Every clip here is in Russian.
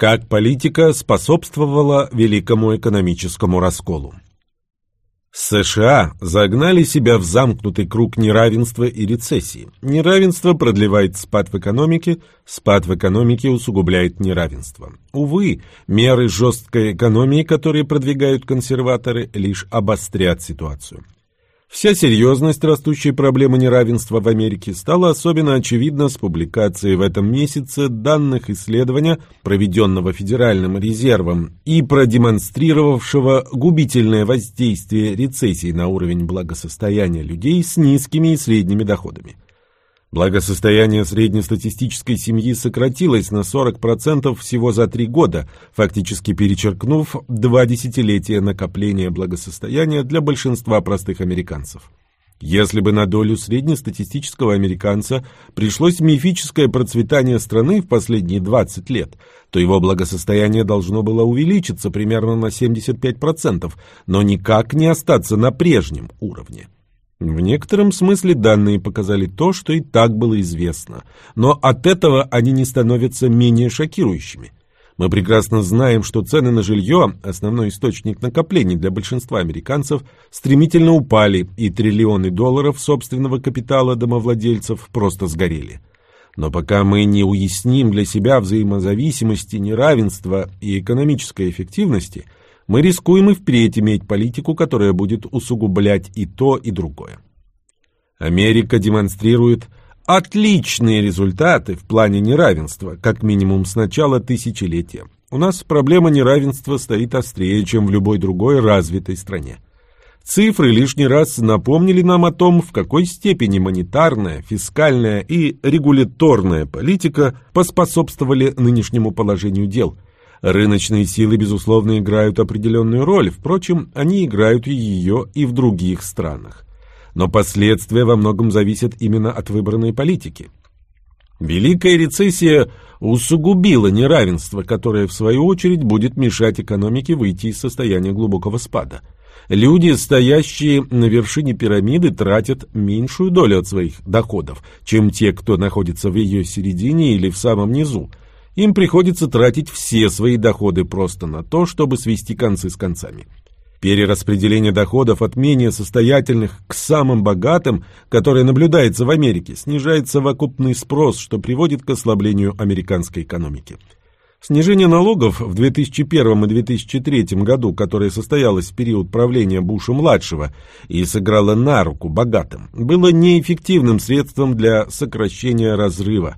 Как политика способствовала великому экономическому расколу. США загнали себя в замкнутый круг неравенства и рецессии. Неравенство продлевает спад в экономике, спад в экономике усугубляет неравенство. Увы, меры жесткой экономии, которые продвигают консерваторы, лишь обострят ситуацию. Вся серьезность растущей проблемы неравенства в Америке стала особенно очевидна с публикацией в этом месяце данных исследования, проведенного Федеральным резервом и продемонстрировавшего губительное воздействие рецессии на уровень благосостояния людей с низкими и средними доходами. Благосостояние среднестатистической семьи сократилось на 40% всего за три года, фактически перечеркнув два десятилетия накопления благосостояния для большинства простых американцев. Если бы на долю среднестатистического американца пришлось мифическое процветание страны в последние 20 лет, то его благосостояние должно было увеличиться примерно на 75%, но никак не остаться на прежнем уровне. В некотором смысле данные показали то, что и так было известно, но от этого они не становятся менее шокирующими. Мы прекрасно знаем, что цены на жилье, основной источник накоплений для большинства американцев, стремительно упали, и триллионы долларов собственного капитала домовладельцев просто сгорели. Но пока мы не уясним для себя взаимозависимости, неравенства и экономической эффективности – мы рискуем и впредь иметь политику, которая будет усугублять и то, и другое. Америка демонстрирует отличные результаты в плане неравенства, как минимум с начала тысячелетия. У нас проблема неравенства стоит острее, чем в любой другой развитой стране. Цифры лишний раз напомнили нам о том, в какой степени монетарная, фискальная и регуляторная политика поспособствовали нынешнему положению дел – Рыночные силы, безусловно, играют определенную роль, впрочем, они играют ее и в других странах. Но последствия во многом зависят именно от выбранной политики. Великая рецессия усугубила неравенство, которое, в свою очередь, будет мешать экономике выйти из состояния глубокого спада. Люди, стоящие на вершине пирамиды, тратят меньшую долю от своих доходов, чем те, кто находится в ее середине или в самом низу – им приходится тратить все свои доходы просто на то, чтобы свести концы с концами. Перераспределение доходов от менее состоятельных к самым богатым, которое наблюдается в Америке, снижает совокупный спрос, что приводит к ослаблению американской экономики. Снижение налогов в 2001 и 2003 году, которое состоялось в период правления Буша-младшего и сыграло на руку богатым, было неэффективным средством для сокращения разрыва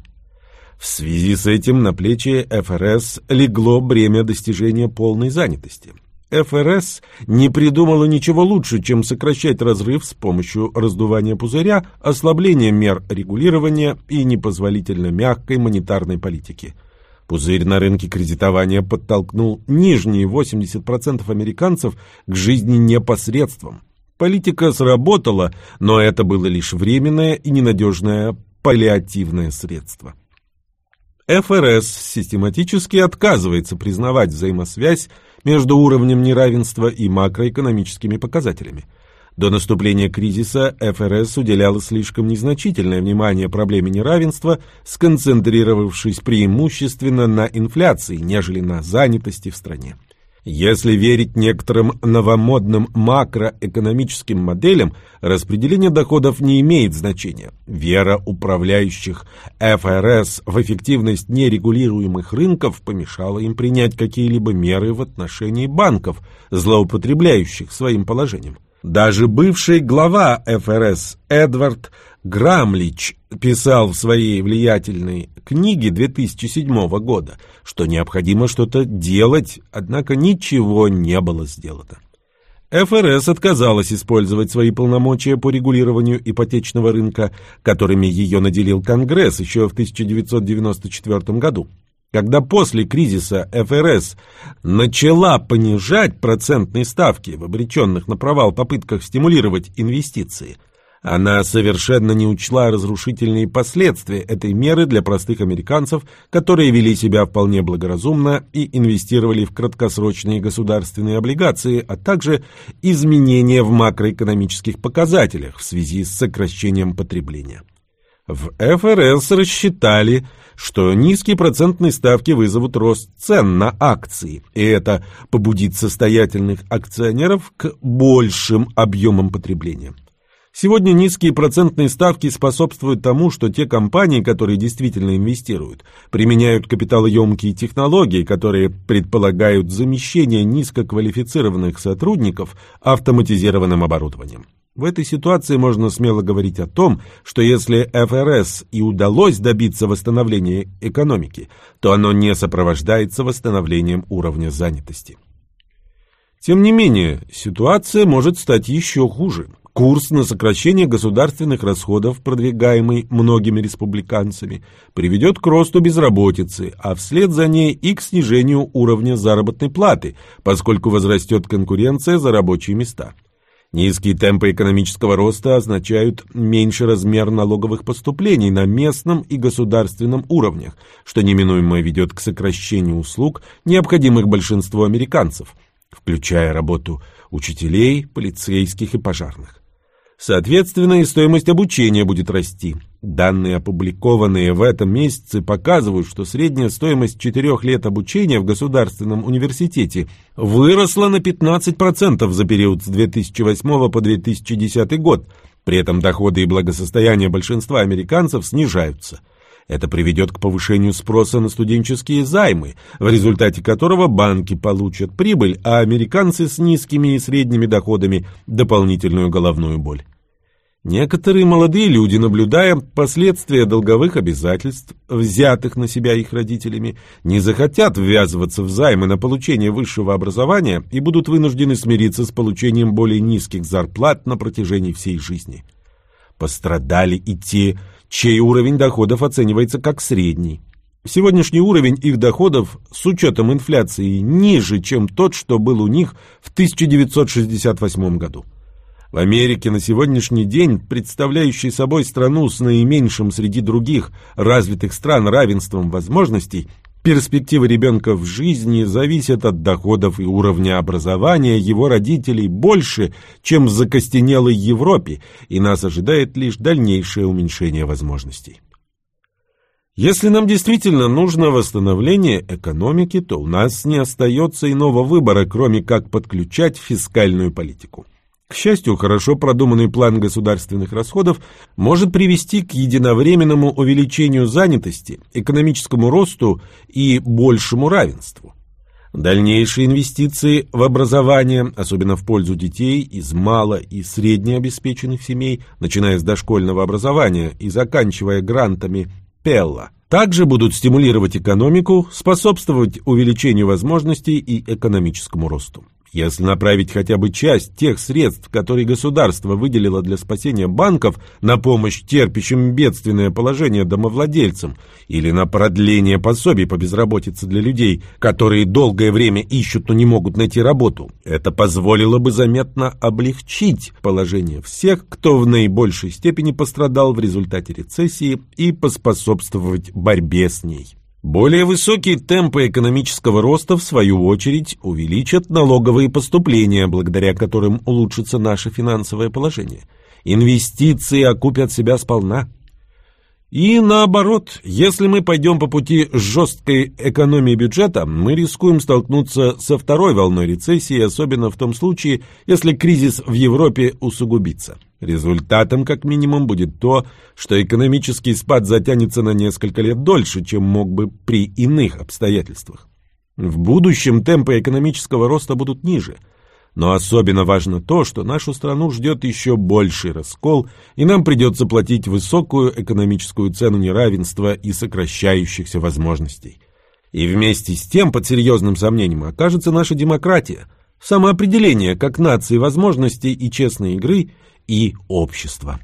в связи с этим на плечи ФРС легло бремя достижения полной занятости. ФРС не придумала ничего лучше, чем сокращать разрыв с помощью раздувания пузыря, ослабления мер регулирования и непозволительно мягкой монетарной политики. Пузырь на рынке кредитования подтолкнул нижние 80% американцев к жизни непосредством. Политика сработала, но это было лишь временное и ненадежное паллиативное средство. ФРС систематически отказывается признавать взаимосвязь между уровнем неравенства и макроэкономическими показателями. До наступления кризиса ФРС уделяла слишком незначительное внимание проблеме неравенства, сконцентрировавшись преимущественно на инфляции, нежели на занятости в стране. Если верить некоторым новомодным макроэкономическим моделям, распределение доходов не имеет значения. Вера управляющих ФРС в эффективность нерегулируемых рынков помешала им принять какие-либо меры в отношении банков, злоупотребляющих своим положением. Даже бывший глава ФРС Эдвард Грамлич писал в своей влиятельной книге 2007 года, что необходимо что-то делать, однако ничего не было сделано. ФРС отказалась использовать свои полномочия по регулированию ипотечного рынка, которыми ее наделил Конгресс еще в 1994 году. Когда после кризиса ФРС начала понижать процентные ставки в обреченных на провал попытках стимулировать инвестиции – она совершенно не учла разрушительные последствия этой меры для простых американцев, которые вели себя вполне благоразумно и инвестировали в краткосрочные государственные облигации, а также изменения в макроэкономических показателях в связи с сокращением потребления. В ФРС рассчитали, что низкие процентные ставки вызовут рост цен на акции, и это побудит состоятельных акционеров к большим объемам потребления. Сегодня низкие процентные ставки способствуют тому, что те компании, которые действительно инвестируют, применяют капиталоемкие технологии, которые предполагают замещение низкоквалифицированных сотрудников автоматизированным оборудованием. В этой ситуации можно смело говорить о том, что если ФРС и удалось добиться восстановления экономики, то оно не сопровождается восстановлением уровня занятости. Тем не менее, ситуация может стать еще хуже. Курс на сокращение государственных расходов, продвигаемый многими республиканцами, приведет к росту безработицы, а вслед за ней и к снижению уровня заработной платы, поскольку возрастет конкуренция за рабочие места. Низкие темпы экономического роста означают меньший размер налоговых поступлений на местном и государственном уровнях, что неминуемо ведет к сокращению услуг, необходимых большинству американцев, включая работу учителей, полицейских и пожарных. Соответственно, и стоимость обучения будет расти. Данные, опубликованные в этом месяце, показывают, что средняя стоимость четырех лет обучения в государственном университете выросла на 15% за период с 2008 по 2010 год. При этом доходы и благосостояние большинства американцев снижаются. Это приведет к повышению спроса на студенческие займы, в результате которого банки получат прибыль, а американцы с низкими и средними доходами – дополнительную головную боль. Некоторые молодые люди, наблюдая последствия долговых обязательств, взятых на себя их родителями, не захотят ввязываться в займы на получение высшего образования и будут вынуждены смириться с получением более низких зарплат на протяжении всей жизни. Пострадали и те, чей уровень доходов оценивается как средний. Сегодняшний уровень их доходов с учетом инфляции ниже, чем тот, что был у них в 1968 году. В Америке на сегодняшний день, представляющей собой страну с наименьшим среди других развитых стран равенством возможностей, перспективы ребенка в жизни зависят от доходов и уровня образования его родителей больше, чем в закостенелой Европе, и нас ожидает лишь дальнейшее уменьшение возможностей. Если нам действительно нужно восстановление экономики, то у нас не остается иного выбора, кроме как подключать фискальную политику. К счастью, хорошо продуманный план государственных расходов может привести к единовременному увеличению занятости, экономическому росту и большему равенству. Дальнейшие инвестиции в образование, особенно в пользу детей из мало- и среднеобеспеченных семей, начиная с дошкольного образования и заканчивая грантами Пелла, также будут стимулировать экономику, способствовать увеличению возможностей и экономическому росту. Если направить хотя бы часть тех средств, которые государство выделило для спасения банков на помощь терпящим бедственное положение домовладельцам или на продление пособий по безработице для людей, которые долгое время ищут, но не могут найти работу, это позволило бы заметно облегчить положение всех, кто в наибольшей степени пострадал в результате рецессии и поспособствовать борьбе с ней. Более высокие темпы экономического роста, в свою очередь, увеличат налоговые поступления, благодаря которым улучшится наше финансовое положение. Инвестиции окупят себя сполна. И наоборот, если мы пойдем по пути жесткой экономии бюджета, мы рискуем столкнуться со второй волной рецессии, особенно в том случае, если кризис в Европе усугубится. Результатом, как минимум, будет то, что экономический спад затянется на несколько лет дольше, чем мог бы при иных обстоятельствах. В будущем темпы экономического роста будут ниже. Но особенно важно то, что нашу страну ждет еще больший раскол, и нам придется платить высокую экономическую цену неравенства и сокращающихся возможностей. И вместе с тем под серьезным сомнением окажется наша демократия, самоопределение как нации возможностей и честной игры – и общества.